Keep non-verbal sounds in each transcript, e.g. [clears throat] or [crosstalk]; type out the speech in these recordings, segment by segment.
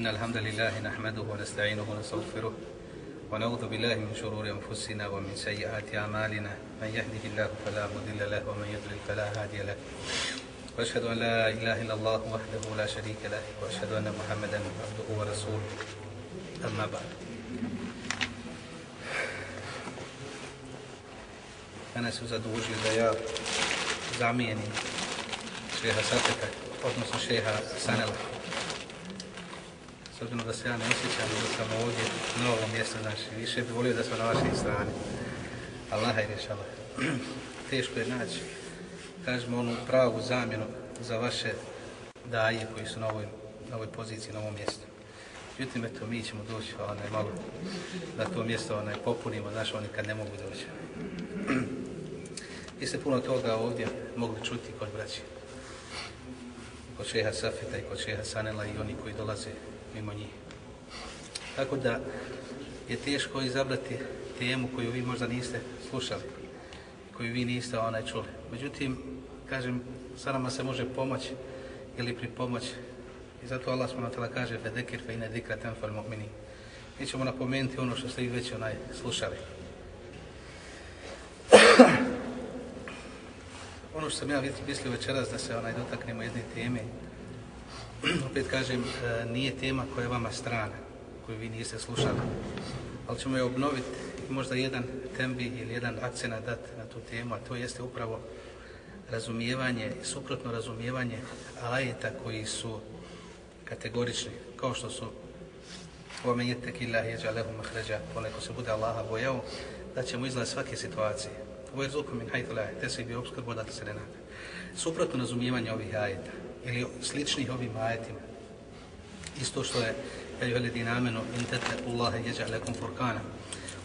إن الحمد لله نحمده ونستعينه ونستغفره ونعوذ بالله من شرور أنفسنا ومن سيئات أعمالنا. من يهده الله فلا مضل له ومن يضلل فلا هادي له. وأشهد أن لا إله إلا الله وحده لا شريك له وأشهد أن محمدا عبده ورسوله. أما بعد. su zadužili da ja zamijenim šeha Safeta, odnosno šeha Sanela. S obzirom da se ja ne osjećam da sam ovdje na ovom mjestu, znači više bi volio da smo na vašoj strani. Allah je rješala. [clears throat] Teško je naći, kažemo, onu pravu zamjenu za vaše daje koji su na ovoj, na ovoj poziciji, na ovom mjestu. Međutim, eto, mi ćemo doći onaj, malo da to mjesto onaj, popunimo, znaš, oni kad ne mogu doći. [clears throat] Vi ste puno toga ovdje mogli čuti kod braći. Kod šeha Safeta i kod šeha Sanela i oni koji dolaze mimo njih. Tako da je teško izabrati temu koju vi možda niste slušali, koju vi niste onaj čuli. Međutim, kažem, sa nama se može pomoći ili pri pomoć. I zato Allah smo natala kaže Fedekir fe ine dikra tenfal mu'mini. Mi ćemo napomenuti ono što ste vi već onaj slušali. ono što sam ja mislio večeras da se onaj dotaknemo jedne teme, opet kažem, e, nije tema koja je vama strana, koju vi niste slušali, ali ćemo je obnoviti možda jedan tembi ili jedan akcena dati na tu temu, a to jeste upravo razumijevanje, suprotno razumijevanje ajeta koji su kategorični, kao što su Ome jetek kila jeđa lehu mahređa, poneko se bude Allaha bojao, da ćemo izlaz svake situacije. Ovo je zukom min hajtu te se bi obskrbo da se ne. Suprotno razumijevanje ovih ajeta, ili sličnih ovim ajetima, isto što je Eju veledi namenu in tete Allahe jeđa lekom furkana.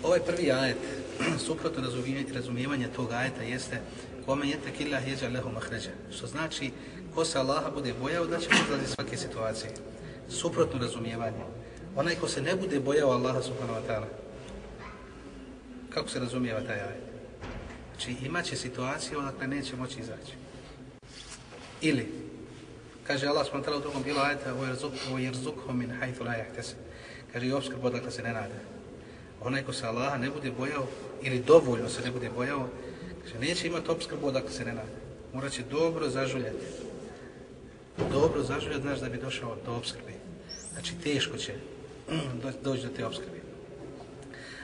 Ovaj prvi ajet, [clears throat] suprotno razumijevanje, razumijevanje tog ajeta jeste kome jete killa jeđa lehu mahređa. Što znači, ko se Allaha bude bojao da će izlazi svake situacije. Suprotno razumijevanje. Onaj ko se ne bude bojao Allaha subhanahu wa ta'ala, kako se razumijeva taj ajet? Znači imaće situaciju odakle neće moći izaći. Ili, kaže Allah s.w.t. u drugom bilo ajeta o jerzukho min hajthu la jahtese. Kaže i obskrb odakle se ne nade. Onaj ko se Allaha ne bude bojao, ili dovoljno se ne bude bojao, kaže neće imati obskrb odakle se ne nade. Morat će dobro zažuljati. Dobro zažuljati, znaš da bi došao do obskrbe. Znači teško će [clears throat] doći do te obskrbe.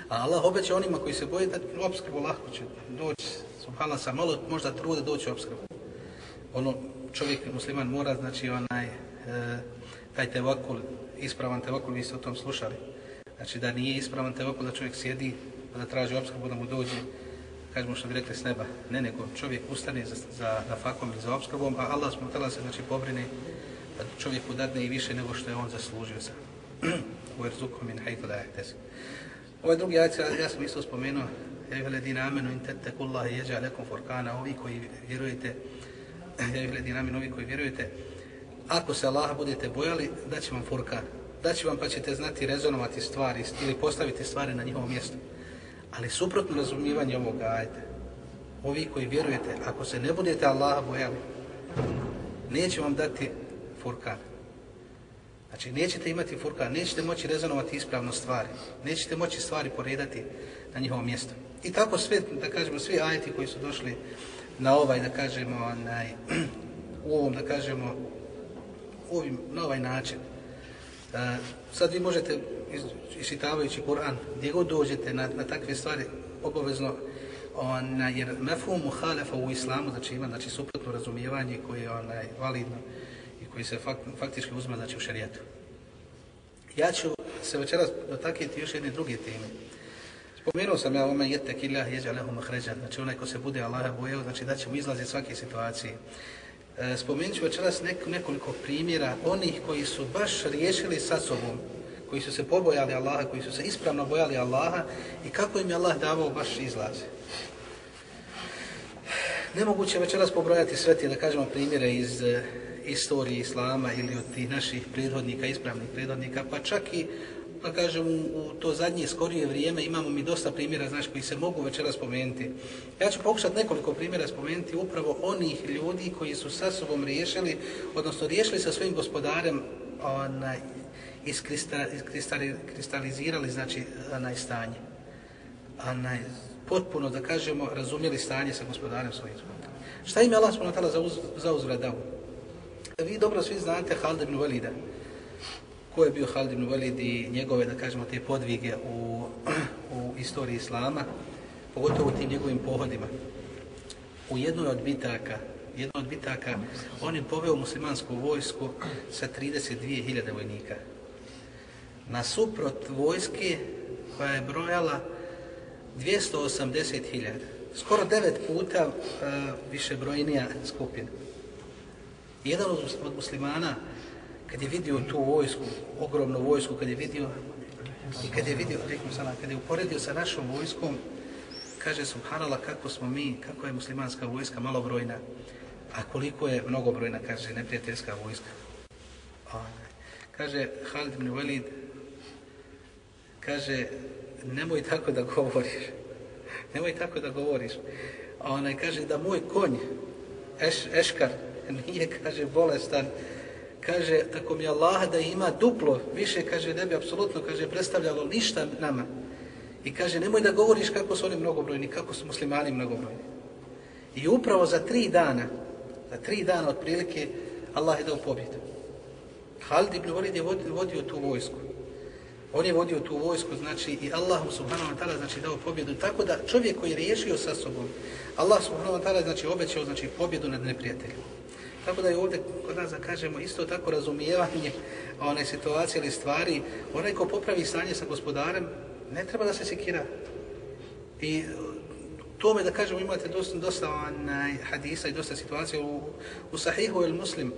A Allah obeća onima koji se boje da obskrbu lahko će doći, Subhanallah sa malo možda trude doći obskrbu. Ono čovjek musliman mora, znači onaj, e, taj tevakul, ispravan tevakul, vi ste o tom slušali. Znači da nije ispravan tevakul da čovjek sjedi, pa da traži obskrbu, da mu dođe, kažemo što bi rekli s neba, ne nego čovjek ustane za, za, za fakom ili za obskrbom, a Allah smo tela se znači pobrine da čovjeku dadne i više nego što je on zaslužio sa. u erzukom min hajtu da je Ovaj drugi ajac, ja sam isto spomenuo, ja ih amenu in tete kullahi jeđa lekom forkana, ovi koji vjerujete, ja i gledi nami novi koji vjerujete, ako se Allaha budete bojali, da će vam forkan, da će vam pa ćete znati rezonovati stvari ili postaviti stvari na njihovo mjesto. Ali suprotno razumijevanje ovoga ajde, ovi koji vjerujete, ako se ne budete Allaha bojali, neće vam dati furkan. Znači, nećete imati furka, nećete moći rezonovati ispravno stvari, nećete moći stvari poredati na njihovo mjesto. I tako sve, da kažemo, svi ajeti koji su došli na ovaj, da kažemo, onaj, [clears throat] u ovom, da kažemo, ovim, na ovaj način. Uh, sad vi možete, isitavajući Kur'an, gdje god dođete na, na takve stvari, obavezno, ona, jer mefum muhalefa u islamu, znači ima znači, suprotno razumijevanje koje je onaj, validno, i koji se fakt, faktički uzme znači, u šarijetu. Ja ću se večeras dotakiti još jedne druge teme. Spomenuo sam ja ome jete kilah jeđa lehu mahređa, znači onaj ko se bude Allaha bojao, znači da će mu izlazi svake situacije. E, spomenut ću večeras nek, nekoliko primjera onih koji su baš riješili sa sobom, koji su se pobojali Allaha, koji su se ispravno bojali Allaha i kako im je Allah davao baš izlaze. Nemoguće večeras pobrojati sve ti, da kažemo, primjere iz e, istorije Islama ili od tih naših prethodnika, ispravnih prethodnika, pa čak i, pa kažem, u to zadnje skorije vrijeme imamo mi dosta primjera, znaš, koji se mogu večera spomenuti. Ja ću pokušati nekoliko primjera spomenuti upravo onih ljudi koji su sa sobom riješili, odnosno riješili sa svojim gospodarem onaj, iskristalizirali znači onaj stanje. Onaj, potpuno, da kažemo, razumjeli stanje sa gospodarem svojim zbogom. Šta im je Allah subhanahu za, uz, za uzvrat dao? Vi dobro svi znate Halid ibn Walida. Ko je bio Halid ibn Walid i njegove, da kažemo, te podvige u, u istoriji Islama, pogotovo u tim njegovim pohodima. U jednoj od bitaka, jednoj od bitaka, on je poveo muslimansku vojsku sa 32.000 vojnika. Nasuprot vojske koja je brojala 280.000. Skoro devet puta e, uh, više brojnija skupina. Jedan od muslimana, kad je vidio tu vojsku, ogromnu vojsku, kad je vidio i kad je vidio, sana, kad je uporedio sa našom vojskom, kaže subhanallah kako smo mi, kako je muslimanska vojska malobrojna, a koliko je mnogobrojna, kaže neprijateljska vojska. Kaže Halid ibn Walid, kaže, nemoj tako da govoriš. Nemoj tako da govoriš. A onaj kaže da moj konj, eš, Eškar, nije, kaže, bolestan. Kaže, tako mi Allah da ima duplo, više, kaže, ne bi apsolutno, kaže, predstavljalo ništa nama. I kaže, nemoj da govoriš kako su oni mnogobrojni, kako su muslimani mnogobrojni. I upravo za tri dana, za tri dana otprilike, Allah je dao pobjedu. Halid ibn Walid je vodio, vodio tu vojsku. On je vodio tu vojsku, znači i Allah subhanahu wa ta'ala znači dao pobjedu. Tako da čovjek koji je riješio sa sobom, Allah subhanahu wa ta'ala znači obećao znači pobjedu nad neprijateljem. Tako da je ovdje kod nas da kažemo isto tako razumijevanje one situacije ili stvari. Onaj ko popravi stanje sa gospodarem, ne treba da se sekira. I tome da kažemo imate dosta, dosta onaj, hadisa i dosta situacija u, u sahihu ili muslim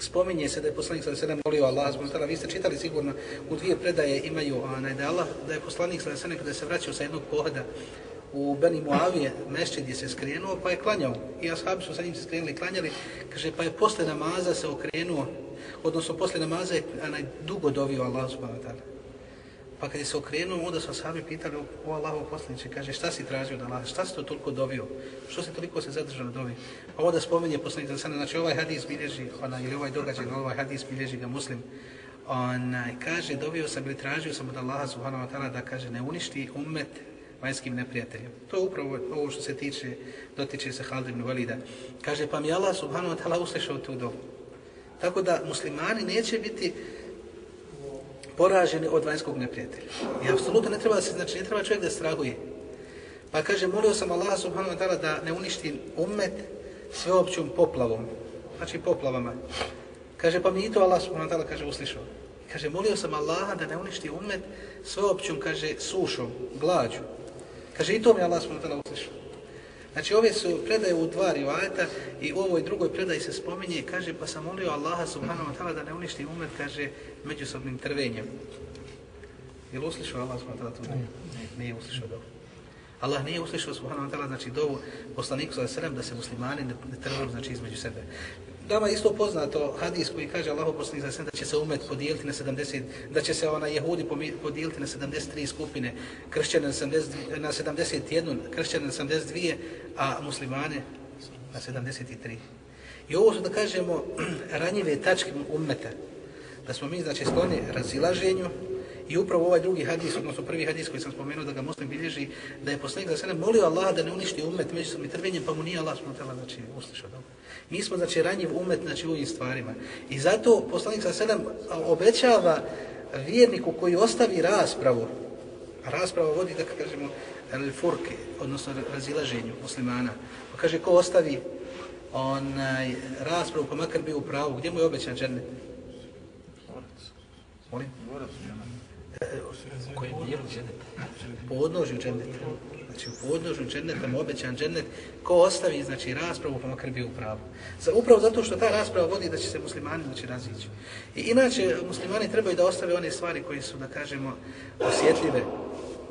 spominje se da je poslanik sallallahu alejhi ve molio Allah subhanahu wa vi ste čitali sigurno u dvije predaje imaju onaj da Allah da je poslanik sallallahu alejhi kada se vraćao sa jednog pohoda u Beni Muavije, mešće gdje se skrenuo, pa je klanjao. I ashabi su sa njim se skrenuli i klanjali. Kaže, pa je posle namaza se okrenuo, odnosno posle namaza je anaj, dugo dovio Allah subhanahu wa ta'ala. Pa kad je se okrenuo, onda su ashabi pitali o Allahu poslaniče, kaže šta si tražio da Allah, šta si to toliko dovio, što se toliko se zadržao dovi. Pa onda spomenje poslanik za sana, znači ovaj hadis bilježi, ona, ili ovaj događaj, ovaj hadis bilježi ga muslim, onaj, kaže, dovio sam ili tražio sam od Allaha subhanahu wa ta'ala da kaže ne uništi ummet vanjskim neprijateljem. To je upravo ovo što se tiče, dotiče se Halid ibn Valida. Kaže, pa mi Allah subhanahu wa ta'ala uslišao tu dobu. Tako da muslimani neće biti poraženi od vanjskog neprijatelja. I apsolutno ne treba da se, znači ne treba čovjek da strahuje. Pa kaže, molio sam Allah subhanahu wa ta'ala da ne uništi ummet sveopćom poplavom. Znači poplavama. Kaže, pa mi i to Allah subhanahu wa ta'ala kaže, uslišao. Kaže, molio sam Allaha da ne uništi ummet sveopćom, kaže, sušom, glađu. Kaže, i to mi Allah ta'ala uslišao. Znači ove su predaje u dva rivajeta i u ovoj drugoj predaji se spominje kaže pa sam molio Allaha subhanahu wa ta'ala da ne uništi umet kaže međusobnim trvenjem. Je li uslišao Allah subhanahu wa ta'ala to? Ne, nije uslišao dobro. Allah nije uslišao subhanahu wa ta'ala znači dovu poslaniku sallallahu alejhi ve sellem da se muslimani ne, ne trvuju znači između sebe. Dama isto poznato hadis koji kaže Allahu poslanik za da će se umet podijeliti na 70, da će se ona jehudi podijeliti na 73 skupine, kršćane na 70, na 71, kršćane na 72, a muslimane na 73. I ovo su da kažemo [clears throat] ranjive tačke ummeta, da smo mi znači skloni razilaženju, I upravo ovaj drugi hadis, odnosno prvi hadis koji sam spomenuo da ga muslim bilježi, da je poslanik za sebe molio Allaha da ne uništi umet međusobnim trvenjem, pa mu nije Allah smo tela, znači, uslišao dobro. Mi smo, znači, ranjiv umet, znači, u ovim stvarima. I zato poslanik za sebe obećava vjerniku koji ostavi raspravu, a rasprava vodi, da kažemo, furke, odnosno razilaženju muslimana. Pa kaže, ko ostavi onaj raspravu, pa makar bio u pravu, gdje mu je obećan džennet? Molim? U kojem dijelu dženeta? Po odnožju dženeta. Znači u podnožju dženeta mu obećan džennet ko ostavi znači raspravu pa makar bio u pravu. Za, upravo zato što ta rasprava vodi da će se muslimani znači razići. I inače muslimani trebaju da ostave one stvari koje su da kažemo osjetljive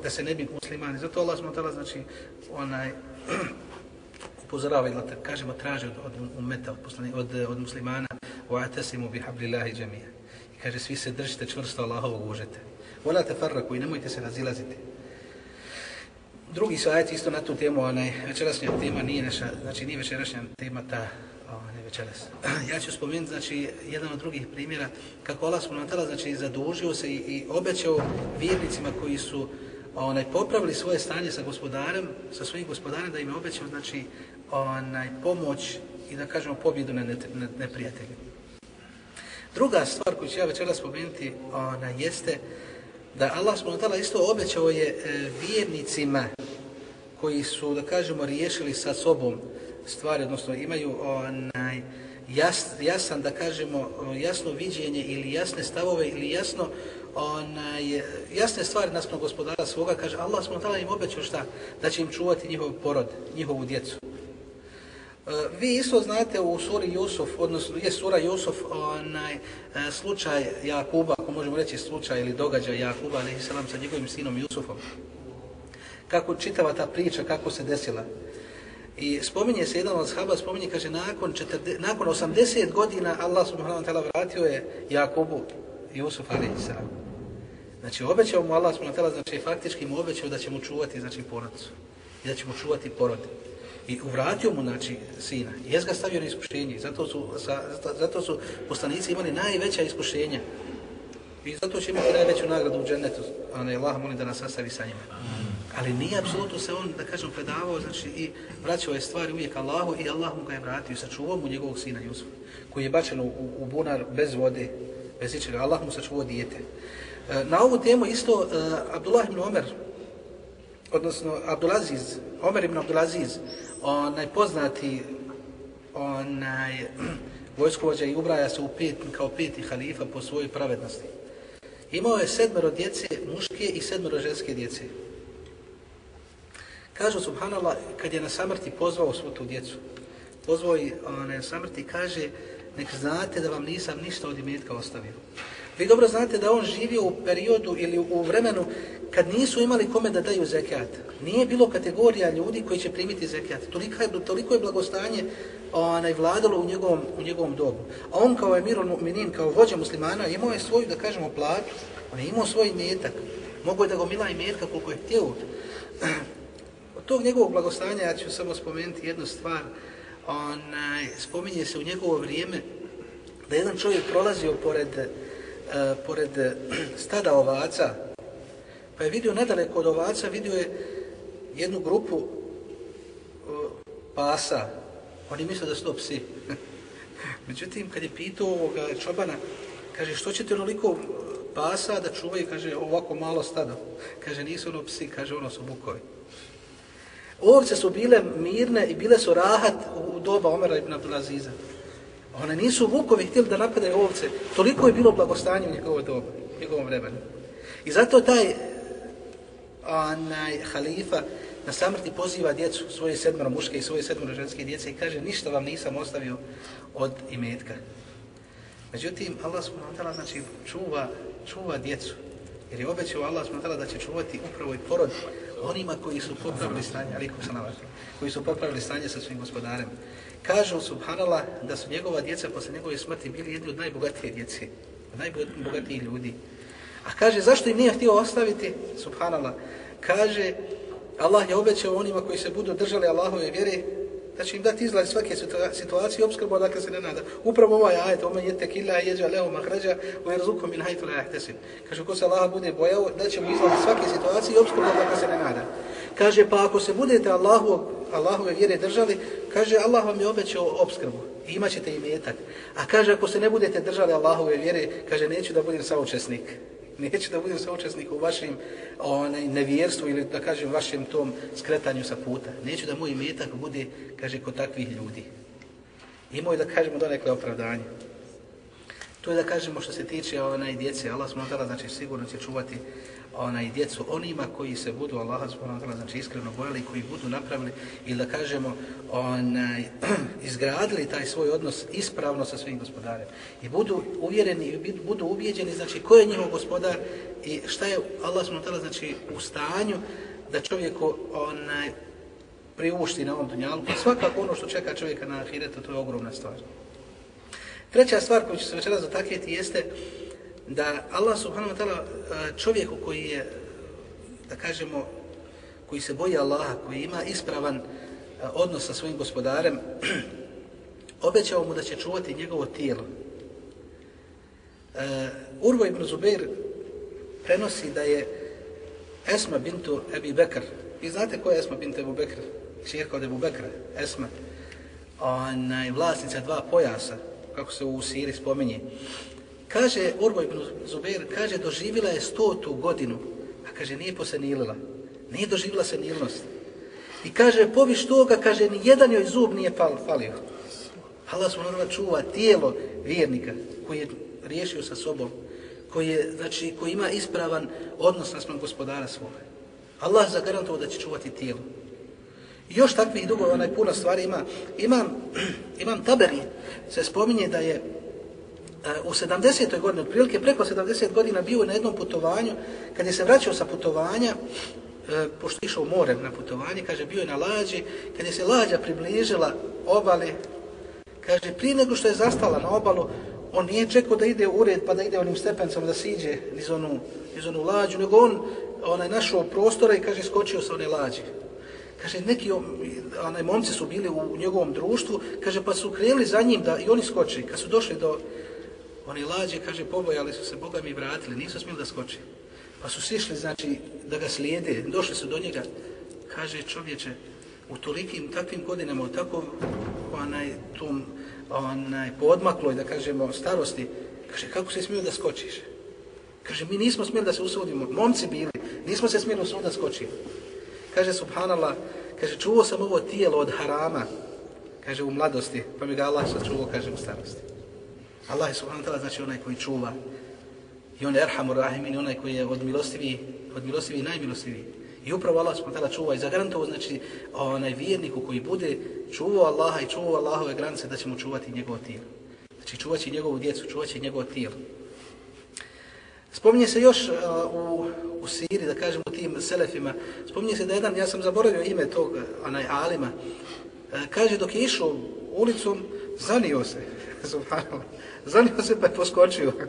da se ne bi muslimani. Zato Allah smo tala znači onaj [clears throat] upozorava ili da kažemo traže od, od umeta, od, poslani, od, od muslimana wa atasimu bi hablillahi džemija. I kaže svi se držite čvrsto Allahovog užete. Vola te farraku i nemojte se razilaziti. Drugi su ajeti isto na tu temu, onaj večerašnja tema nije naša, znači nije večerašnja tema ta onaj, večeras. [clears throat] Ja ću spomenuti, znači, jedan od drugih primjera, kako Allah subhanahu znači, zadužio se i, i obećao vjernicima koji su onaj, popravili svoje stanje sa gospodarem, sa svojim gospodarem, da im je obećao, znači, onaj, pomoć i da kažemo pobjedu na neprijatelju. Druga stvar koju ću ja večeras spomenuti, ona jeste da Allah subhanahu isto obećao je e, vjernicima koji su, da kažemo, riješili sa sobom stvari, odnosno imaju onaj jas, jasan, da kažemo, jasno viđenje ili jasne stavove ili jasno onaj, jasne stvari naspram gospodara svoga, kaže Allah subhanahu wa ta'ala im obećao šta? Da će im čuvati njihov porod, njihovu djecu. Eh, vi isto znate u suri Jusuf, odnosno je sura Jusuf, onaj, eh, slučaj Jakuba, ako možemo reći slučaj ili događaj Jakuba, ali selam sa njegovim sinom Jusufom. Kako čitava ta priča, kako se desila. I spominje se jedan od shaba, spominje, kaže, nakon, 40, nakon 80 godina Allah subhanahu wa ta'ala vratio je Jakubu Jusuf a.s. Znači, obećao mu Allah subhanahu wa ta'ala, znači, faktički mu obećao da će mu čuvati, znači, porodicu. I da će mu čuvati porodicu. I uvratio mu, znači, sina. I jes ga stavio na iskušenje. Zato su, sa, zato su poslanici imali najveća iskušenja. I zato će imati najveću nagradu u džennetu. Onaj, ne, Allah molim da nas sastavi sa njima. Ali nije apsolutno se on, da kažem, predavao, znači, i vraćao je stvari uvijek Allahu i Allah mu ga je vratio i sačuvao mu njegovog sina Jusufa, koji je bačen u, u bunar bez vode, bez ičega. Allah mu sačuvao dijete. E, na ovu temu isto uh, Abdullah ibn Omer, odnosno Abdulaziz, Omer ibn Abdulaziz, onaj poznati onaj [clears throat] vojskovođa i ubraja se u pet, kao peti halifa po svojoj pravednosti. Imao je sedmero djece muške i sedmero ženske djece. Kažu Subhanallah, kad je na samrti pozvao svu tu djecu, pozvao je na samrti kaže, nek znate da vam nisam ništa od imetka ostavio. Vi dobro znate da on živio u periodu ili u vremenu kad nisu imali kome da daju zekat. Nije bilo kategorija ljudi koji će primiti zekat. Toliko je, toliko je blagostanje onaj, vladalo u njegovom, u njegovom dobu. A on kao emirul mu'minin, kao vođa muslimana, imao je svoju, da kažemo, platu. On je imao svoj metak. Mogu je da go mila metka koliko je htio. [clears throat] Od tog njegovog blagostanja ja ću samo spomenuti jednu stvar. Onaj, spominje se u njegovo vrijeme da jedan čovjek prolazio pored, e, pored e, stada ovaca, pa je vidio nedaleko od ovaca, vidio je jednu grupu e, pasa. Oni misle da su to psi. [laughs] Međutim, kad je pitao ovoga čobana, kaže, što ćete onoliko pasa da čuvaju, kaže, ovako malo stado. [laughs] Kaže, nisu ono psi, kaže, ono su bukovi. Ovce su bile mirne i bile su rahat u doba Omera ibn Abdulaziza. One nisu vukovi htjeli da napadaju ovce. Toliko je bilo blagostanje u njegovom dobu, u njegovom vremenu. I zato taj onaj halifa na samrti poziva djecu, svoje sedmero muške i svoje sedmero ženske djece i kaže ništa vam nisam ostavio od imetka. Međutim, Allah subhanahu wa ta'ala znači čuva, čuva djecu. Jer je obećao Allah subhanahu wa ta'ala da će čuvati upravo i porod onima koji su popravili stanje, ali ko koji su popravili stanje sa svojim gospodarem. Kažu subhanallah da su njegova djeca posle njegove smrti bili jedni od najbogatije djece, najbogatijih ljudi. A kaže, zašto im nije htio ostaviti? Subhanallah. Kaže, Allah je obećao onima koji se budu držali Allahove vjere, da će im dati izlaz svake situacije i obskrbu odakle se ne nada. Upravo ovaj ajet, ome jete killa jeđa leho mahrađa, u jerzukom min hajtu la jahtesin. Kaže, ko se Allah bude bojao, da će mu izlaz svake situacije i obskrbu odakle se ne nada. Kaže, pa ako se budete Allahu, Allahove vjere držali, kaže, Allah vam je obećao obskrbu. I imat ćete imetak. A kaže, ako se ne budete držali Allahove vjere, kaže, neću da budem saučesnik Neću da budem saučesnik u vašem onaj, nevjerstvu ili da kažem vašem tom skretanju sa puta. Neću da moj metak bude, kaže, kod takvih ljudi. Imao je da kažemo donekle opravdanje. To je da kažemo što se tiče onaj djece. Allah smo znači sigurno će čuvati onaj djecu onima koji se budu Allaha subhanahu wa ta'ala znači iskreno bojali i koji budu napravili ili da kažemo onaj [clears throat] izgradili taj svoj odnos ispravno sa svojim gospodarem. I budu uvjereni i budu ubijeđeni znači ko je njihov gospodar i šta je Allah subhanahu wa ta'ala znači u stanju da čovjeku onaj priušti na ovom dunjalu pa svakako ono što čeka čovjeka na ahiretu to je ogromna stvar. Treća stvar koju ću se večera zatakjeti jeste da Allah subhanahu wa ta'ala e, čovjeku koji je, da kažemo, koji se boji Allaha, koji ima ispravan e, odnos sa svojim gospodarem, [clears throat] obećao mu da će čuvati njegovo tijelo. E, Urvo ibn Zubair prenosi da je Esma bintu Ebi Bekr. Vi znate ko je Esma bintu Ebu Bekr? čirka od Ebu Bekra, Esma. Ona je vlasnica dva pojasa, kako se u Siri spominje. Kaže, Urvo ibn Zubair, kaže, doživila je stotu godinu, a kaže, nije posenilila. Nije doživila senilnost. I kaže, poviš toga, kaže, ni jedan joj zub nije fal, falio. Allah smo čuva tijelo vjernika koji je riješio sa sobom, koji, je, znači, koji ima ispravan odnos na svom gospodara svoga. Allah zagarantovao da će čuvati tijelo. I još takvih dugo, onaj puno stvari ima. Imam, imam taberi, se spominje da je e, u 70. godini, otprilike preko 70 godina bio na jednom putovanju, kad je se vraćao sa putovanja, e, pošto išao morem na putovanje, kaže, bio je na lađi, kad je se lađa približila obali, kaže, prije nego što je zastala na obalu, on nije čekao da ide u red, pa da ide onim stepencom da siđe iz onu, iz onu lađu, nego on onaj našao prostora i kaže, skočio sa one lađe. Kaže, neki onaj momci su bili u njegovom društvu, kaže, pa su krenuli za njim da i oni skoče. Kad su došli do oni lađe, kaže, pobojali su se, Boga mi vratili, nisu smili da skoče. Pa su sišli, znači, da ga slijede, došli su do njega, kaže čovječe, u tolikim takvim godinama, u takvom onaj, tom onaj, podmakloj, da kažemo, starosti, kaže, kako se smio da skočiš? Kaže, mi nismo smjeli da se usudimo, momci bili, nismo se smjeli usuditi da skočimo. Kaže, subhanallah, kaže, čuo sam ovo tijelo od harama, kaže, u mladosti, pa mi ga Allah sačuvao, kaže, u starosti. Allah je subhanallah, znači onaj koji čuva, I on je Erhamur Rahimin, onaj koji je od milostivi, od milostivi i najmilostivi. I upravo Allah smo tada čuva i zagarantovo, znači, onaj vjerniku koji bude čuvao Allaha i čuvao Allahove granice, da će mu čuvati njegovo tijelo. Znači, čuvat će njegovu djecu, čuvat će njegovo tijelo. Spominje se još uh, u, u Siri, da kažemo tim selefima, spominje se da jedan, ja sam zaboravio ime tog eh, onaj Alima, eh, kaže dok je išao ulicom, zanio se, [laughs] zanio se pa je poskočio. [laughs]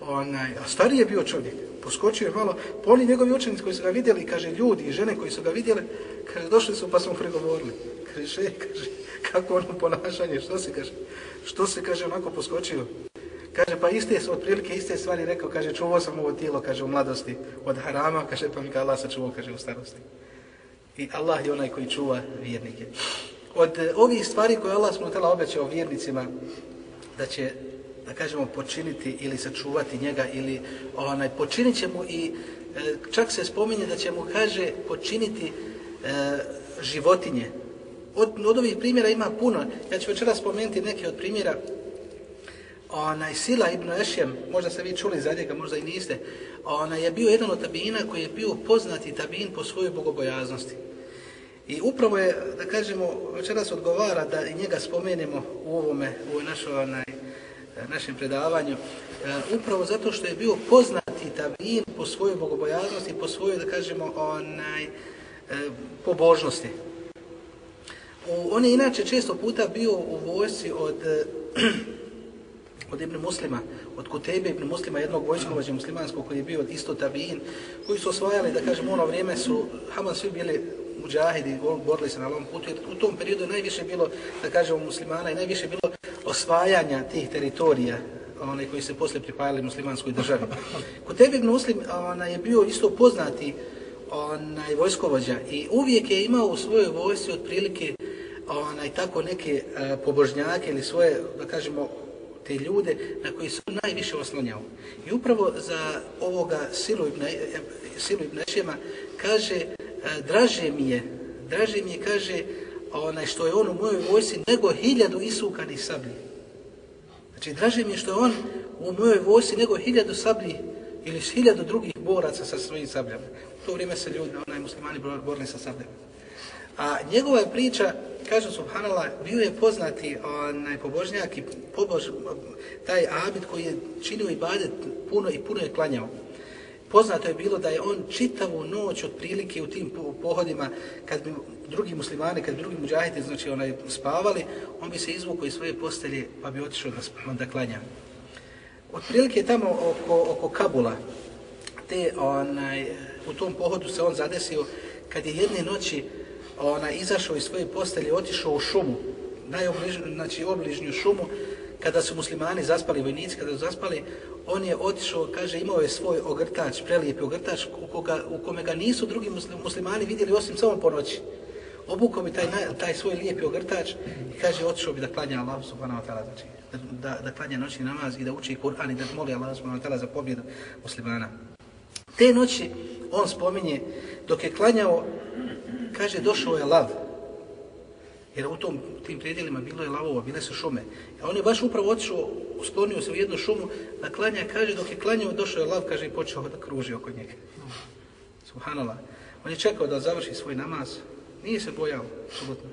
Onaj, a stari je bio čovjek, poskočio je malo, pa oni njegovi učenici koji su ga vidjeli, kaže, ljudi i žene koji su ga vidjeli, kaže, došli su pa smo pregovorili. Kaže, še, kaže, kako ono ponašanje, što se kaže, što se, kaže, onako poskočio. Kaže, pa iste, otprilike iste stvari rekao, kaže, čuvao sam ovo tijelo, kaže, u mladosti, od harama, kaže, pa mi ga Allah sačuvao, kaže, u starosti. I Allah je onaj koji čuva vjernike. Od e, ovih stvari koje Allah smo obećao vjernicima, da će da kažemo počiniti ili sačuvati njega ili onaj počinit će mu i e, čak se spominje da će mu kaže počiniti e, životinje. Od, od ovih primjera ima puno. Ja ću večera spomenuti neke od primjera. Onaj Sila ibn Ešjem, možda ste vi čuli za njega, možda i niste, onaj je bio jedan od tabina koji je bio poznati tabin po svojoj bogobojaznosti. I upravo je, da kažemo, večeras odgovara da i njega spomenemo u ovome, u ovoj našoj onaj, našem predavanju, e, upravo zato što je bio poznati tabin po svojoj bogobojaznosti, po svojoj, da kažemo, onaj, e, pobožnosti. On je inače često puta bio u vojsci od, od Ibn Muslima, od Kutebe Ibn Muslima, jednog vojskovođa muslimanskog koji je bio isto tabin, koji su osvajali, da kažemo, ono vrijeme su, Haman svi bili muđahidi, borili se na ovom putu, u tom periodu najviše bilo, da kažemo, muslimana i najviše bilo osvajanja tih teritorija, one koji se posle pripajali muslimanskoj državi. Kutebe Ibn Muslim ona je bio isto poznati onaj vojskovođa i uvijek je imao u svojoj vojsci otprilike onaj tako neke a, pobožnjake ili svoje, da kažemo, te ljude na koji su najviše oslanjao. I upravo za ovoga Silu Ibn, eh, Silu Ibn Ešema kaže, eh, draže mi je, draže mi je, kaže, onaj što je on u mojoj vojsi nego hiljadu isukanih sablji. Znači, draže mi je što je on u mojoj vojsi nego hiljadu sablji ili hiljadu drugih boraca sa svojim sabljama. U to vrijeme se ljudi, onaj muslimani, borili sa sabljama. A njegova je priča, kaže Subhanallah, bio je poznati onaj pobožnjak i pobož, taj abid koji je činio ibadet puno i puno je klanjao. Poznato je bilo da je on čitavu noć otprilike u tim pohodima, kad bi drugi muslimani, kad bi drugi muđahidi znači, onaj, spavali, on bi se izvukao iz svoje postelje pa bi otišao da, da klanja. Otprilike tamo oko, oko Kabula, te, onaj, u tom pohodu se on zadesio kad je jedne noći ona, izašao iz svoje postelje, otišao u šumu, najobližnju, znači obližnju šumu, kada su muslimani zaspali, vojnici kada su zaspali, on je otišao, kaže, imao je svoj ogrtač, prelijepi ogrtač, u, koga, u kome ga nisu drugi muslimani vidjeli osim samo po noći. Obukao bi taj, taj svoj lijepi ogrtač i kaže, otišao bi da klanja Allah subhanahu wa ta'ala, znači, da, da, da klanja noćni namaz i da uči Kur'an i da moli Allah subhanahu wa ta'ala za pobjedu muslimana. Te noći on spominje, dok je klanjao, kaže, došao je lav, jer u tom tim predjelima bilo je lavova, bile su šume. A on je baš upravo otišao, sklonio se u jednu šumu da klanja, kaže, dok je klanjao, došao je lav, kaže, i počeo da kruži oko njega. Subhanallah. On je čekao da završi svoj namaz, nije se bojao, absolutno.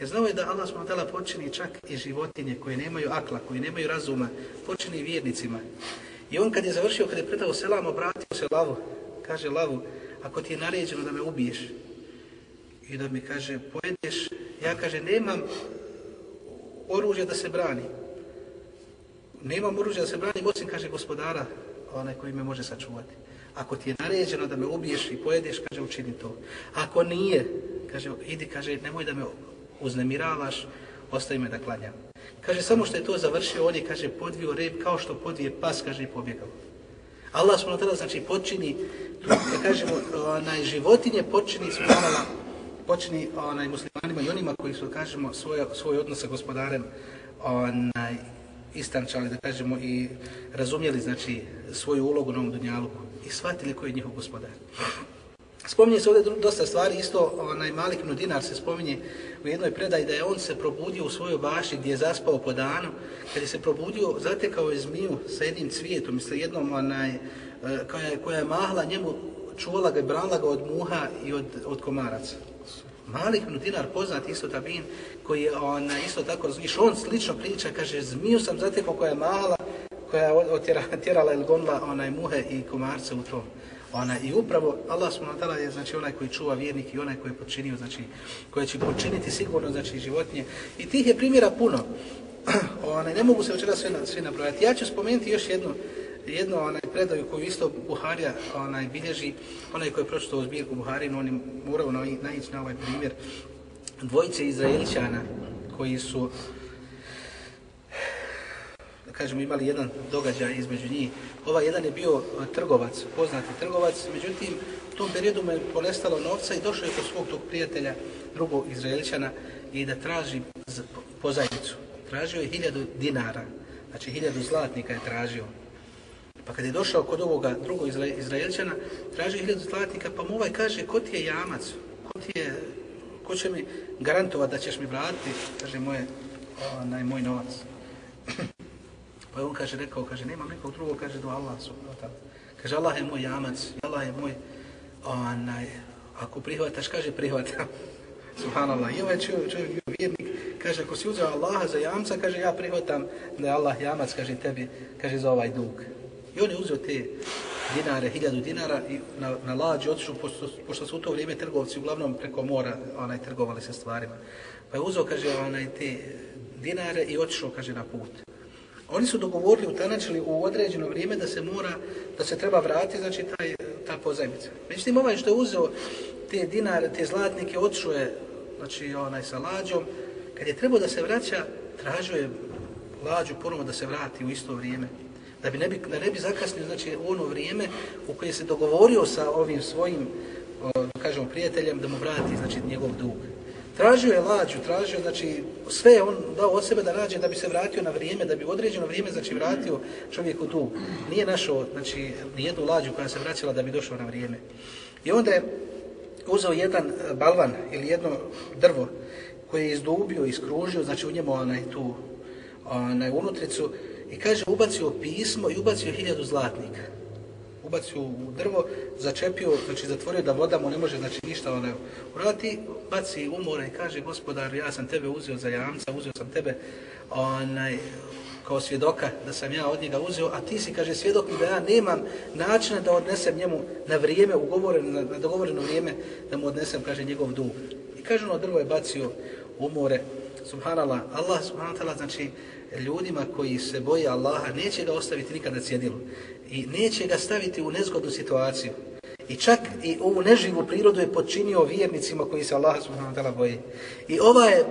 Jer znao je da Allah smo dala počini čak i životinje koje nemaju akla, koje nemaju razuma, počini vjernicima. I on kad je završio, kad je predao selam, obratio se lavu, kaže lavu, ako ti je naređeno da me ubiješ i da mi kaže pojedeš, ja kaže nemam oružja da se brani. Nemam oružja da se brani, osim kaže gospodara, onaj koji me može sačuvati. Ako ti je naređeno da me ubiješ i pojedeš, kaže učini to. Ako nije, kaže idi, kaže nemoj da me uznemiravaš, ostavi me da klanjam. Kaže samo što je to završio, on je kaže podvio rep kao što podvije pas, kaže i pobjegao. Allah smo tada znači počini, da kažemo, onaj životinje počini su počini onaj muslimanima i onima koji su kažemo svoj svoj odnos sa gospodarem onaj istančali da kažemo i razumjeli znači svoju ulogu na ovom dunjaluku i shvatili koji je njihov gospodar. Spominje se ovdje dosta stvari, isto onaj Malik ibn Dinar se spominje u jednoj predaji da je on se probudio u svojoj baši gdje je zaspao po danu. Kad je se probudio, zatekao je zmiju sa jednim cvijetom, misle jednom onaj, e, koja koja je mahla njemu, čuvala ga i branila ga od muha i od, od komaraca. Malik ibn Dinar poznat isto tabin koji je ona isto tako razumiješ, on slično priča, kaže, zmiju sam zatekao koja je mala, koja je otjerala [laughs] ili gonila onaj muhe i komarce u tom. Ona, I upravo Allah subhanahu je znači onaj koji čuva vjernik i onaj koji je počinio, znači koji će počiniti sigurno znači životinje. I tih je primjera puno. [clears throat] Ona, ne mogu se večera sve, sve nabrojati. Ja ću spomenuti još jednu, jedno onaj predaju koju isto Buharija onaj bilježi, onaj koji je pročitao zbirku Buharinu, on je morao naići na ovaj primjer dvojice Izraelićana koji su kažemo, imali jedan događaj između njih. Ova jedan je bio trgovac, poznati trgovac, međutim, u tom periodu mu je ponestalo novca i došao je kod svog tog prijatelja, drugog Izraelićana i da traži pozajnicu. Tražio je hiljadu dinara, znači hiljadu zlatnika je tražio. Pa kad je došao kod ovoga drugog Izraelčana, traži hiljadu zlatnika, pa mu ovaj kaže, ko ti je jamac? Ko ti je, ko će mi garantovati da ćeš mi vratiti, kaže, moje, onaj, moj novac. [laughs] Pa on kaže, rekao, kaže, nema nekog drugog, kaže, do Allah su. Kaže, Allah je moj jamac, Allah je moj, onaj, ako prihvataš, kaže, prihvatam. [laughs] Subhanallah. I ovaj čovjek, čovjek bio vjernik, kaže, ako si uzeo Allaha za jamca, kaže, ja prihvatam da je Allah jamac, kaže, tebi, kaže, za ovaj dug. I on je uzeo te dinare, hiljadu dinara i na, na lađi otišu, pošto, pošto su u to vrijeme trgovci, uglavnom preko mora, onaj, trgovali se stvarima. Pa je uzeo, kaže, onaj, te dinare i otišao, kaže, na put. Oni su dogovorili, utanačili u određeno vrijeme da se mora, da se treba vratiti, znači taj, ta pozajmica. Međutim, ovaj što je uzeo te dinare, te zlatnike, otišao je, znači onaj sa lađom, kad je trebao da se vraća, tražio je lađu ponovo da se vrati u isto vrijeme. Da bi ne bi, da ne bi zakasnio, znači ono vrijeme u koje se dogovorio sa ovim svojim, kažemo, prijateljem da mu vrati, znači, njegov dug. Tražio je lađu, tražio, znači, sve je on dao od sebe da nađe da bi se vratio na vrijeme, da bi u određeno vrijeme, znači, vratio čovjeku dug. Nije našao, znači, nijednu lađu koja se vraćala da bi došao na vrijeme. I onda je uzeo jedan e, balvan ili jedno drvo koje je izdubio, iskružio, znači u njemu onaj tu, onaj unutricu, i kaže, ubacio pismo i ubacio hiljadu zlatnika ubacio u drvo, začepio, znači zatvorio da voda mu ne može znači ništa ono urati, baci umore i kaže gospodar, ja sam tebe uzeo za jamca, uzeo sam tebe onaj, kao svjedoka da sam ja od njega uzeo, a ti si, kaže, svjedok da ja nemam načina da odnesem njemu na vrijeme, ugovoreno, na, na dogovoreno vrijeme, da mu odnesem, kaže, njegov dug. I kaže, ono drvo je bacio umore, subhanallah, Allah subhanallah, znači, ljudima koji se boje Allaha, neće ga ostaviti nikada cjedilu i neće ga staviti u nezgodnu situaciju. I čak i ovu neživu prirodu je počinio vjernicima koji se Allaha subhanahu wa ta'ala boje. I ova je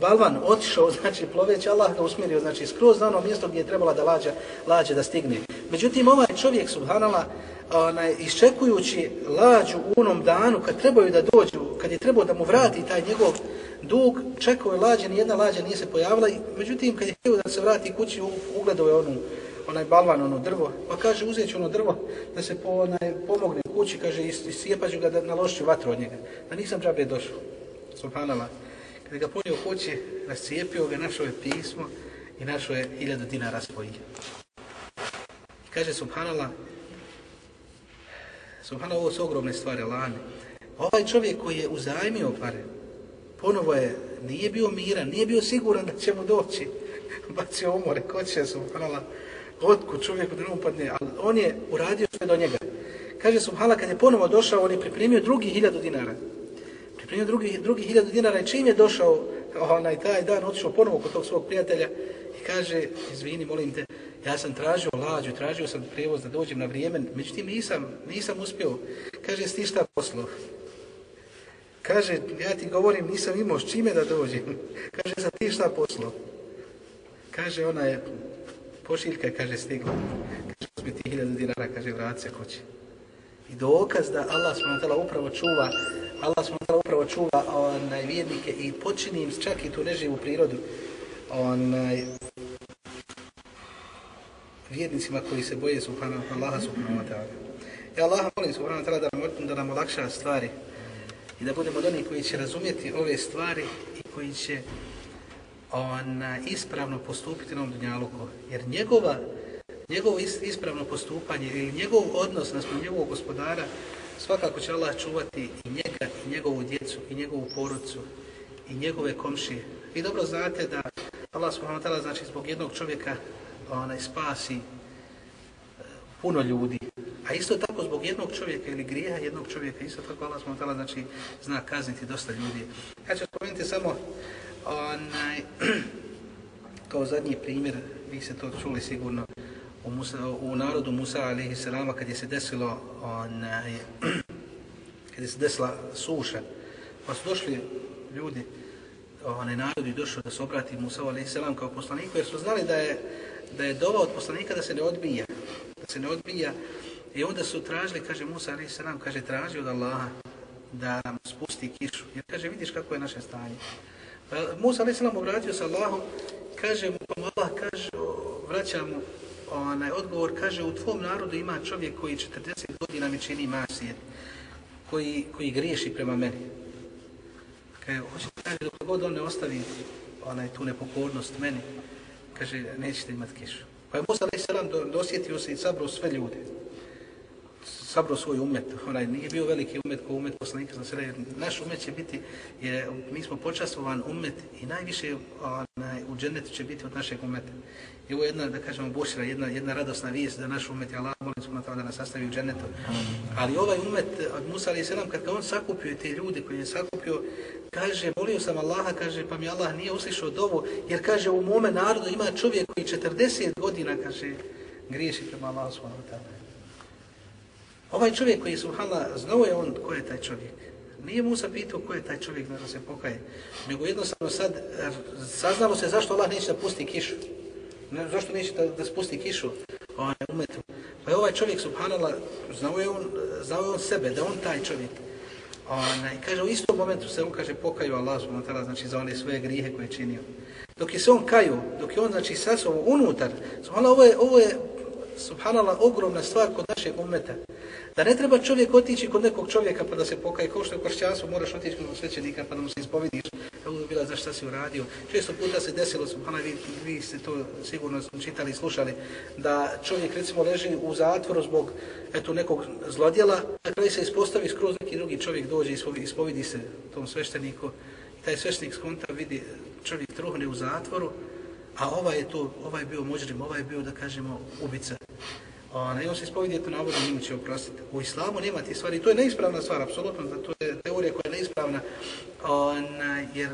balvan otišao, [laughs] znači ploveć, Allah ga usmjerio, znači skroz na ono mjesto gdje je trebala da lađa, lađa da stigne. Međutim, ovaj čovjek, subhanala, onaj, iščekujući lađu u onom danu, kad trebaju da dođu, kad je trebao da mu vrati taj njegov dug, čekao je lađa, nijedna lađa nije se pojavila, međutim, kad je htio da se vrati kući, ugledao je onu, onaj balvan, ono drvo, pa kaže, uzet ono drvo da se po, onaj, pomogne kući, kaže, iscijepaću ga da nalošću vatru od njega. Da nisam džabe došao, subhanallah. Kada ga ponio kući, rascijepio ga, našao je pismo i našao je hiljadu dinara svojih. I kaže, subhanallah, subhanallah, ovo su ogromne stvari, lane. Ovaj čovjek koji je uzajmio pare, ponovo je, nije bio miran, nije bio siguran da će mu doći, [laughs] bacio umore, ko će, subhanallah, otku čovjeku da ne upadne, ali on je uradio sve do njega. Kaže subhanallah, kad je ponovo došao, on je pripremio drugi hiljadu dinara Pripremio drugi, drugi hiljadu dinara i čim je došao onaj taj dan, otišao ponovo kod tog svog prijatelja i kaže, izvini, molim te, ja sam tražio lađu, tražio sam prijevoz da dođem na vrijeme, međutim nisam, nisam uspio. Kaže, stišta poslov. poslo? Kaže, ja ti govorim, nisam imao s čime da dođem. [laughs] Kaže, za ti šta poslo? Kaže, ona je, pošiljka, kaže, stigla. Kaže, uzmi ti hiljadu dinara, kaže, vrati se kući. I dokaz da Allah s.w.t. upravo čuva Allah s.w.t. upravo čuva onaj, vjernike i počini im čak i tu neživu prirodu onaj, vjernicima koji se boje subhanahu Allaha subhanahu wa ta'ala. Ja Allah molim subhanahu wa ta'ala da nam, da nam olakša stvari i da budemo oni koji će razumjeti ove stvari i koji će ona, ispravno postupiti na ovom dunjaluku. Jer njegova, njegovo ispravno postupanje ili njegov odnos na njegovog gospodara svakako će Allah čuvati i njega, i njegovu djecu, i njegovu porodcu, i njegove komšije. Vi dobro znate da Allah subhanahu wa ta'ala znači zbog jednog čovjeka onaj spasi puno ljudi. A isto tako zbog jednog čovjeka ili grijeha jednog čovjeka, isto tako Allah smo tala, znači zna kazniti dosta ljudi. Ja ću spomenuti samo onaj, [clears throat] kao zadnji primjer, vi ste to čuli sigurno, u, Musa, u narodu Musa alaihi salama kad je se desilo onaj, [clears throat] kad je se desila suša pa su došli ljudi onaj narod je došao da se obrati Musa alaihi salam kao poslaniku jer su znali da je da je dova od poslanika da se ne odbija se ne odbija i onda su tražili kaže Musa a.s. kaže traži od Allaha da nam spusti kišu jer kaže vidiš kako je naše stanje pa Musa a.s. obratio se Allahom, kaže mu pa Allah kaže vraća mu onaj odgovor kaže u tvom narodu ima čovjek koji 40 godina mi čini masije, koji, koji griješi prema meni. Kaže, hoće kaže, dok god on ne ostavi onaj, tu nepokornost meni, kaže, nećete imati kišu. Pa je Musa a.s. dosjetio se i sabrao sve ljude sabro svoj umet, onaj nije bio veliki umet kao umet poslanika sa sve, naš umet će biti, je, mi smo počastovan umet i najviše onaj, u džennetu će biti od našeg umeta. I ovo je jedna, da kažemo, bušira, jedna, jedna radosna vijest da naš umet je Allah, molim smo na to da nas sastavi u džennetu. Ali ovaj umet od Musa ali selam, kad on sakupio te ljude koji je sakupio, kaže, molio sam Allaha, kaže, pa mi Allah nije uslišao dovu, jer kaže, u mome narodu ima čovjek koji 40 godina, kaže, griješi prema Allahu subhanahu wa ta'ala. Ovaj čovjek koji je subhanallah, znao je on ko je taj čovjek. Nije Musa pitao ko je taj čovjek da se pokaje. Nego jednostavno sad eh, saznalo se zašto Allah neće da pusti kišu. Ne, zašto neće da, da spusti kišu ovaj, umetu. Pa je ovaj čovjek subhanallah, znao je, on, znao je on sebe, da on taj čovjek. Ona, I kaže, u istom momentu se on kaže pokaju Allah subhanahu znači za one svoje grijehe koje je činio. Dok je se on kaju, dok je on znači sasovo unutar, subhanallah, ovo je, ovo je subhanallah, ogromna stvar kod našeg umeta. Da ne treba čovjek otići kod nekog čovjeka pa da se pokaje, kao što je kršćanstvo, moraš otići kod svećenika pa da mu se ispovidiš, evo je bila za šta si uradio. Često puta se desilo, subhanallah, vi, vi ste to sigurno čitali i slušali, da čovjek recimo leži u zatvoru zbog eto, nekog zlodjela, na kraju se ispostavi skroz neki drugi čovjek dođe i ispovidi se tom svešteniku, i taj sveštenik skonta vidi čovjek truhne u zatvoru, a ovaj je to, ovaj je bio muđrim, ovaj je bio, da kažemo, ubica. Ona, I on se ispovedi, to navodno njima će oprostiti. U islamu nema ti stvari, to je neispravna stvar, apsolutno, da to je teorija koja je neispravna, ona, jer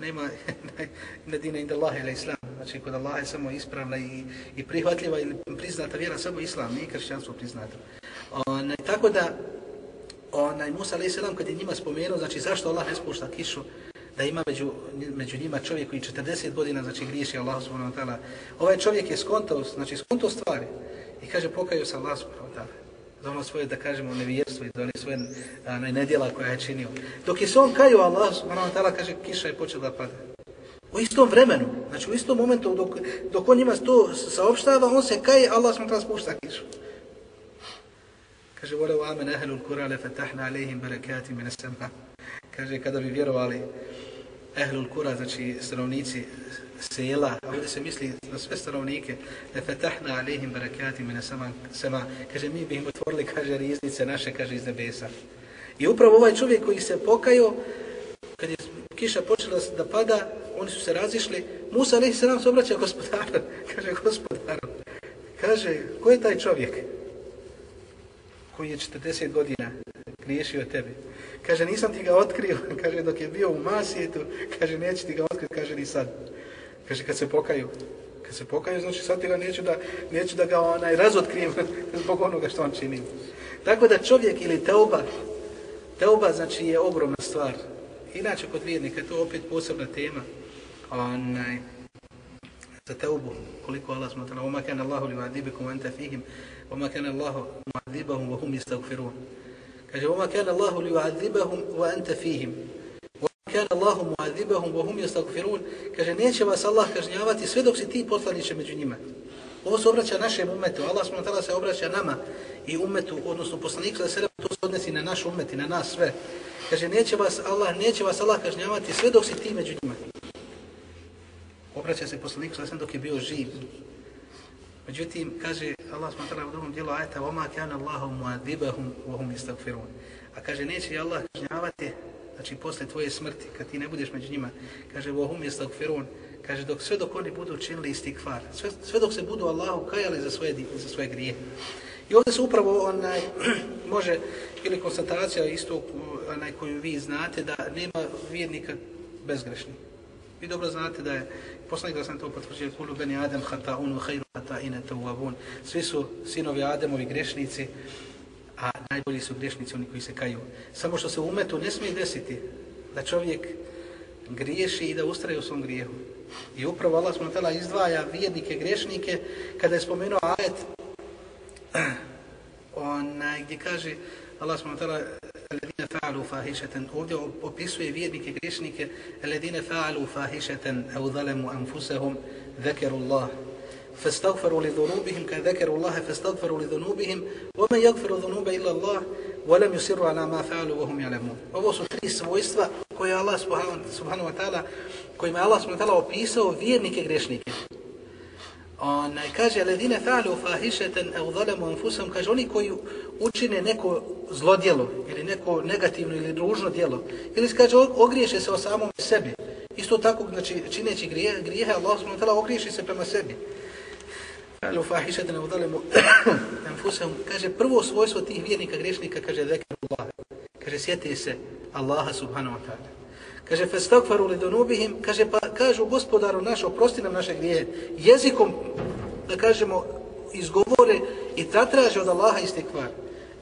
nema [laughs] nedine inda Allah ili islam, znači kod Allah je samo ispravna i, i prihvatljiva ili priznata vjera, samo islam, nije kršćanstvo priznato. Ona, tako da, onaj Musa alaih salam kad je njima spomenuo, znači zašto Allah ne spušta kišu, da ima među, među njima čovjek koji 40 godina znači griješi Allah subhanahu wa ta'ala. Ovaj čovjek je skontao, znači skontao stvari i kaže pokaju se Allah subhanahu wa ta'ala za ono svoje, da kažemo, nevjerstvo i za one svoje onaj, nedjela koja je činio. Dok je se on kaju Allah subhanahu wa ta'ala, kaže, kiša je počela da pada. U istom vremenu, znači u istom momentu dok, dok on njima to saopštava, on se kaje, Allah subhanahu wa ta'ala spušta kišu. Kaže, vole u amen ahlul kurale fatahna alihim barakati mine sama. Kaže, kada bi vjerovali ehlul kura, znači stanovnici sela, a ovdje se misli na sve stanovnike, le fetahna alihim barakati mine sama, sama. Kaže, mi bi im otvorili, kaže, riznice naše, kaže, iz nebesa. I upravo ovaj čovjek koji se pokajao, kad je kiša počela da pada, oni su se razišli, Musa alaihi se nam se obraća gospodaru, [laughs] kaže, gospodaru, kaže, ko je taj čovjek? koji je 40 godina griješio tebe. Kaže, nisam ti ga otkrio, [laughs] kaže, dok je bio u masijetu, kaže, neće ti ga otkriti, kaže, ni sad. Kaže, kad se pokaju, kad se pokaju, znači sad ti ga neću da, neću da ga onaj razotkrijem [laughs] zbog onoga što on čini. Tako da čovjek ili teuba, teuba znači je ogromna stvar. Inače, kod vjernika, to je opet posebna tema. Onaj, za teubu, koliko Allah smatra, oma kana Allahu li vadibikum anta fihim, وما كان الله معذبهم وهم يستغفرون kaže وما كان الله ليعذبهم وانت فيهم وما كان الله معذبهم وهم يستغفرون kaže neće vas Allah kažnjavati sve dok si ti poslanice među njima ovo se obraća našem umetu Allah subhanahu wa se obraća nama i umetu odnosno poslaniku da se to se odnosi na naš umet i na nas sve kaže neće vas Allah neće vas Allah kažnjavati sve dok si ti među njima obraća se poslaniku sve dok je bio živ Međutim, kaže Allah smatra u drugom dijelu ajeta وَمَا كَانَ اللَّهُ مُعَذِبَهُمْ وَهُمْ يَسْتَغْفِرُونَ A kaže, neće Allah kažnjavati, znači posle tvoje smrti, kad ti ne budeš među njima, kaže وَهُمْ يَسْتَغْفِرُونَ Kaže, dok sve dok oni budu učinili istikvar, sve, sve dok se budu Allahu kajali za svoje, za svoje grije. I ovdje se upravo onaj, [clears throat] može, ili konstatacija isto onaj, koju vi znate, da nema vjernika bezgrešnih. Vi dobro znate da je poslanik da sam to potvrđio kulu beni Adem hataun u hajru ina tawabun. Svi su sinovi Ademovi grešnici, a najbolji su grešnici oni koji se kaju. Samo što se umetu ne smije desiti da čovjek griješi i da ustraje u svom grijehu. I upravo Allah smo tela izdvaja vjernike, grešnike, kada je spomenuo ajet, [clears throat] onaj, gdje kaže Allah smo tela Eledine fa'alu fahišeten, ovdje opisuje vjernike, grešnike, Ledine fa'alu fahišeten, au zalemu anfusehum, vekeru Allah, فاستغفروا لذنوبهم كذكروا الله فاستغفروا لذنوبهم ومن يغفر الذنوب إلا الله ولم يصروا على ما فعلوا وهم يعلمون ovo su tri svojstva koje Allah subhanahu wa ta'ala kojima Allah subhanahu wa ta'ala opisao vjernike grešnike On kaže ledine fa'alu fahishatan aw zalamu anfusahum kaže oni koji učine neko zlodjelo ili neko negativno ili ružno djelo ili kaže ogriješe se o samom sebi isto tako znači čineći grije grijehe Allah subhanahu wa ta'ala ogriješi se prema sebi fa'alu fahishatan ne udalimo [coughs] anfusahum kaže prvo svojstvo tih vjernika grešnika kaže zikrullah kaže sjeti se Allaha subhanahu wa ta'ala Kaže, festagfaru li donubihim, kaže, pa kažu gospodaru naš, oprosti nam naše grije, jezikom, da kažemo, izgovore i traže od Allaha istikvar.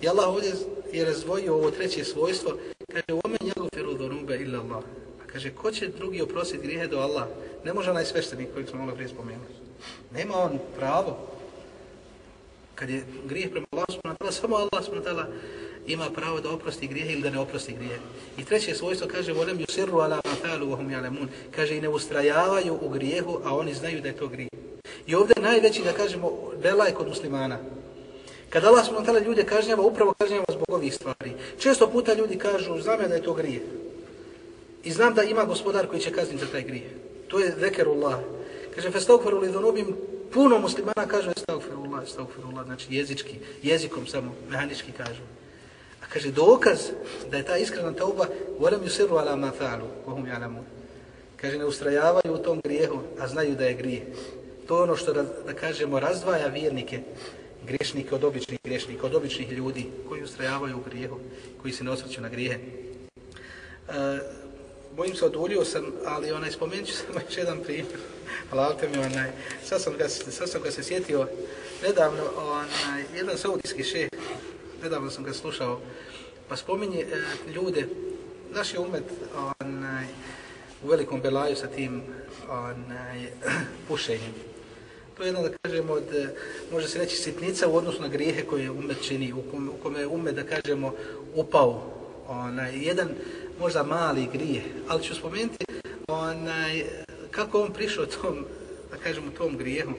I Allah ovdje je razvojio ovo treće svojstvo, kaže, omen jagufiru donube illa Allah. A kaže, ko će drugi oprostiti grijehe do Allah? Ne može onaj sveštenik koji smo malo prije spomenuli. Nema on pravo. Kad je grijeh prema Allah, samo Allah subhanahu ta'ala ima pravo da oprosti grijehe ili da ne oprosti grijehe. I treće svojstvo kaže volem yusirru ala mafalu wa hum ya'lamun. Kaže i ne ustrajavaju u grijehu, a oni znaju da je to grijeh. I ovdje najveći da kažemo belaj kod muslimana. Kad Allah subhanahu ta'ala ljude kažnjava, upravo kažnjava zbog ovih stvari. Često puta ljudi kažu, znam ja da je to grijeh. I znam da ima gospodar koji će kazniti za taj grijeh. To je zekerullah. Kaže, festagfaru li dhunubim, puno muslimana kažu, estagfirullah, estagfirullah, znači jezički, jezikom samo, mehanički kažu. A kaže dokaz da je ta iskrena tauba volem yusiru ala ma fa'alu wa hum kaže ne ustrajavaju u tom grijehu a znaju da je grije to je ono što da, da kažemo razdvaja vjernike grešnike od običnih grešnika od običnih ljudi koji ustrajavaju u grijehu koji se ne osvrću na grijehe. Uh, bojim se odulio sam ali onaj spomenut ću [laughs] samo još jedan primjer Hvala mi onaj sad sam ga, sad sam ga se sjetio nedavno onaj jedan saudijski šeh nedavno sam ga slušao, pa spominje e, ljude, naš je umet, onaj, u velikom belaju sa tim onaj, [clears throat] pušenjem. To je jedna, da kažemo, od, e, može se reći, sitnica u odnosu na grijehe koje umet čini, u kome, u kome je umet, da kažemo, upao. Onaj, jedan možda mali grije, ali ću spomenuti onaj, kako on prišao tom, da kažemo, tom grijehu.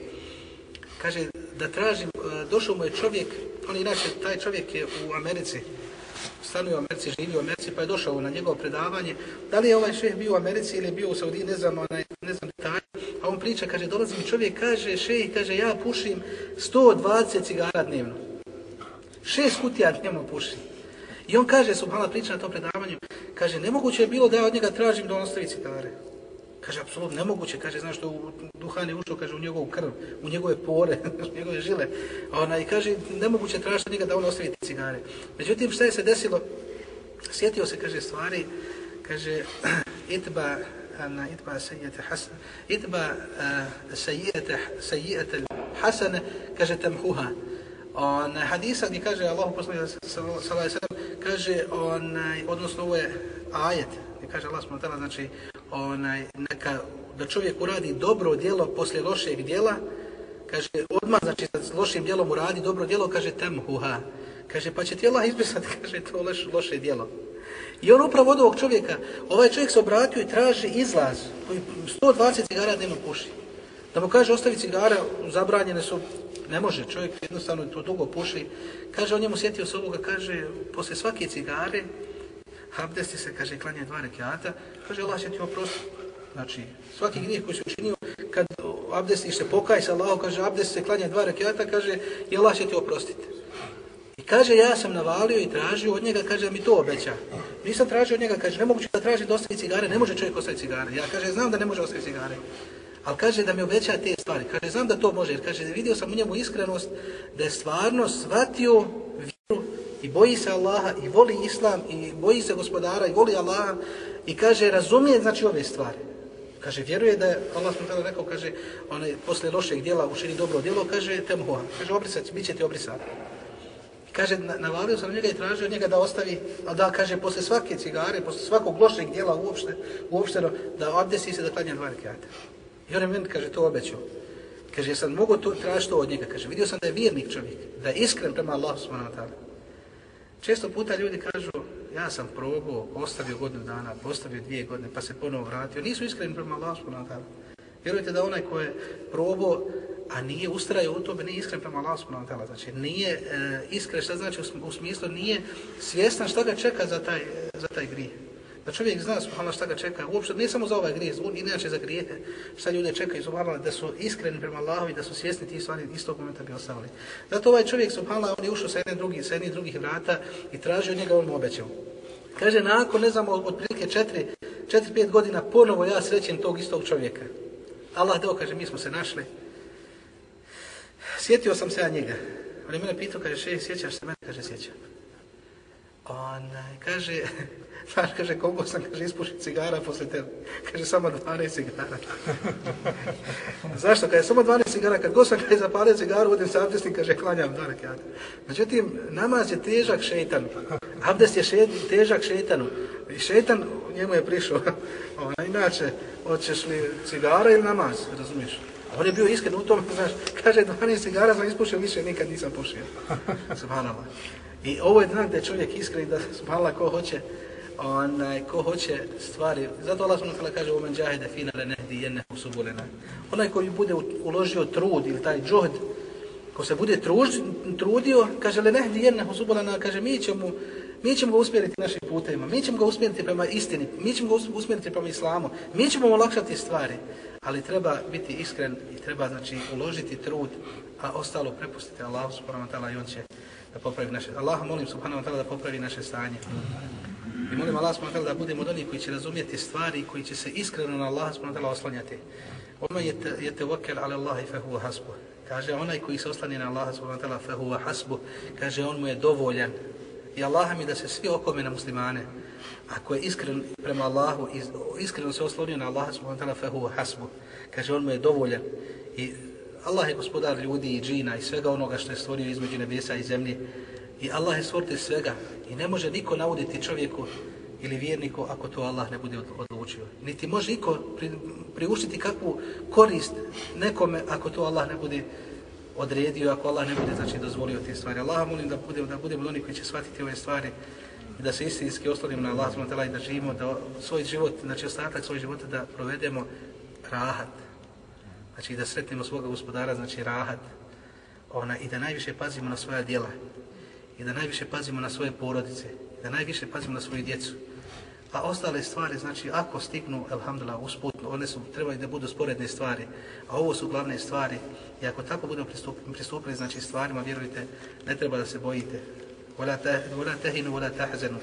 Kaže, da tražim, e, došao mu je čovjek, on inače, taj čovjek je u Americi, stanuje u Americi, živi u Americi, pa je došao na njegovo predavanje. Da li je ovaj šeh bio u Americi ili je bio u Saudiji, ne znam, onaj, ne znam detalje. A on priča, kaže, dolazi mi čovjek, kaže, šeh, kaže, ja pušim 120 cigara dnevno. Šest kutija dnevno pušim. I on kaže, subhala priča na tom predavanju, kaže, nemoguće je bilo da ja od njega tražim da on ostavi cigare. Kaže, apsolutno nemoguće, kaže, znaš što u duhan je ušao, kaže, u njegovu krv, u njegove pore, [laughs] u njegove žile. A ona i kaže, nemoguće tražiti njega da on ostavi te cigare. Međutim, šta je se desilo? Sjetio se, kaže, stvari, kaže, [clears throat] itba, ana itba sejete hasan, itba sejete, sejete hasane, kaže, tamhuha. On, hadisa gdje kaže, Allah poslani, sallallahu kaže, onaj, odnosno ovo je ajet, i kaže Allah smo znači, onaj, neka, da čovjek uradi dobro djelo poslije lošeg djela, kaže, odmah, znači, sa lošim djelom uradi dobro djelo, kaže, temhuha. Kaže, pa će ti Allah izbrisati, [laughs] kaže, to loš, loše djelo. I on upravo od ovog čovjeka, ovaj čovjek se obratio i traži izlaz, koji 120 cigara dnevno puši. Da mu kaže, ostavi cigara, zabranjene su, ne može, čovjek jednostavno to dugo puši. Kaže, on njemu sjetio se ovoga, kaže, posle svake cigare, abdesti se, kaže, klanja dva rekiata, kaže, Allah će ti oprostiti. Znači, svaki grijeh koji se učinio, kad abdestiš se, pokaj se Allah, kaže, abdest se, klanja dva rekiata, kaže, i Allah će ti oprostiti. I kaže, ja sam navalio i tražio od njega, kaže, mi to obeća. Nisam tražio od njega, kaže, nemoguće da traži da ostavi cigare, ne može čovjek ostaviti cigare. Ja, kaže, znam da ne može ostaviti cigare. Ali kaže da mi obeća te stvari. Kaže, znam da to može, jer kaže, vidio sam u njemu iskrenost, da je stvarno shvatio vjeru i boji se Allaha i voli Islam i boji se gospodara i voli Allaha i kaže razumije znači ove stvari. Kaže vjeruje da je Allah smo tada rekao kaže onaj posle lošeg djela učini dobro djelo kaže temhoa. Kaže obrisat biće ti obrisat. Kaže navalio sam njega i tražio od njega da ostavi a da kaže posle svake cigare posle svakog lošeg djela uopšte uopšteno da abdesi se da klanja dva rekata. I on je meni kaže to obećao. Kaže, sam mogu to tražiti od njega. Kaže, vidio sam da je vjernik čovjek, da je iskren prema Allahu subhanahu wa ta'ala. Često puta ljudi kažu, ja sam probao, ostavio godinu dana, postavio dvije godine, pa se ponovo vratio. Nisu iskreni prema Allah subhanahu wa ta'ala. Vjerujte da onaj ko je probao, a nije ustrajao u tome, nije iskren prema Allah subhanahu wa ta'ala. Znači, nije e, iskren, šta znači u, u smislu, nije svjestan šta ga čeka za taj, za taj grije da čovjek zna subhanallah šta ga čeka, uopšte ne samo za ovaj grijeh, inače za grijehe, šta ljude čekaju subhanallah da su iskreni prema Allahu da su svjesni tih stvari istog momenta bi ostavili. Zato ovaj čovjek subhanallah on je ušao sa jedne drugi, sa jednih drugih vrata i tražio njega on mu obećao. Kaže, nakon, ne znamo, od prilike četiri, četiri, pet godina, ponovo ja srećem tog istog čovjeka. Allah dao, kaže, mi smo se našli. Sjetio sam se ja njega. On je mene pitao, kaže, še, sjećaš se mene? Kaže, sjećam. On kaže, Znaš, kaže, koliko sam, kaže, ispušio cigara posle tebe. Kaže, samo 12 cigara. [laughs] Zašto? Kaže, samo 12 cigara. Kad god sam, kaže, zapalio cigaru, odim sa abdestim, kaže, klanjam dva rekiata. Međutim, namaz je težak šeitan. Abdest je šeit, težak šeitanu. I šeitan njemu je prišao. [laughs] Ona, inače, hoćeš li cigara ili namaz, razumiješ? On je bio iskren u tom, znaš, kaže, 12 cigara sam ispušio, više nikad nisam pušio. [laughs] Subhanallah. I ovo je znak da je čovjek iskren da, subhanallah, ko hoće, onaj, ko hoće stvari, zato Allah subhanahu wa kaže omen džahide fina le nehdi jenne usubulena. Onaj koji bude uložio trud ili taj džohd, ko se bude truž, trudio, kaže le nehdi jenne usubulena, kaže mi ćemo, mi ćemo ga usmjeriti našim putevima, mi ćemo ga usmjeriti prema istini, mi ćemo ga usmjeriti prema islamu, mi ćemo mu olakšati stvari, ali treba biti iskren i treba znači uložiti trud, a ostalo prepustiti Allahu subhanahu wa ta'ala i on će da popravi naše, Allah molim subhanahu wa ta'ala da popravi naše stanje. I molim Allah subhanahu da budemo od onih koji će razumjeti stvari koji će se iskreno na Allah subhanahu oslanjati. Oma je te, je te ala Allahi fe huwa hasbu. Kaže onaj koji se oslani na Allah subhanahu wa ta'ala fe huwa hasbu. Kaže on mu je dovoljan. I Allah mi da se svi okome na muslimane. Ako je iskren prema Allahu, iskreno se oslonio na Allah subhanahu wa ta'ala fe huwa hasbu. Kaže on mu je dovoljan. I Allah je gospodar ljudi i džina i svega onoga što je stvorio između nebesa i zemlje. I Allah je stvoritelj svega. I ne može niko nauditi čovjeku ili vjerniku ako to Allah ne bude odlučio. Niti može niko pri, priuštiti kakvu korist nekome ako to Allah ne bude odredio, ako Allah ne bude znači dozvolio te stvari. Allah molim da budemo da budemo oni koji će shvatiti ove stvari i da se istinski oslonimo na Allah subhanahu i da živimo da svoj život, znači ostatak svoj života da provedemo rahat. Znači da sretnemo svoga gospodara, znači rahat. Ona i da najviše pazimo na svoja djela i da najviše pazimo na svoje porodice, da najviše pazimo na svoju djecu. A ostale stvari, znači, ako stignu, alhamdulillah, usputno, one su trebali da budu sporedne stvari, a ovo su glavne stvari, i ako tako budemo pristupili, pristupili znači, stvarima, vjerujte, ne treba da se bojite. Vola tehinu, vola tahzenu,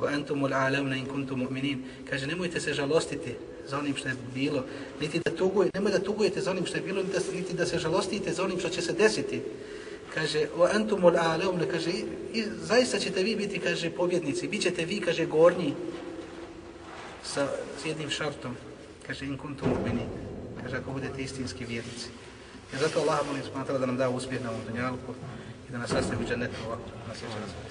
va entumu l'alemne in kuntum mu'minin. Kaže, nemojte se žalostiti za onim što je bilo, niti da tugujete, nemojte da tugujete za onim što je bilo, niti da, niti da se žalostite za onim što će se desiti kaže, o entumul aleum, kaže, i zaista ćete vi biti, kaže, pobjednici, bit ćete vi, kaže, gornji, sa, s jednim šartom, kaže, in kuntum ubini, kaže, ako budete istinski vjernici. ja zato Allah molim smatala da nam da uspjeh na ovom dunjalku i da nas sastavi u džanetu ovako, na sjeća.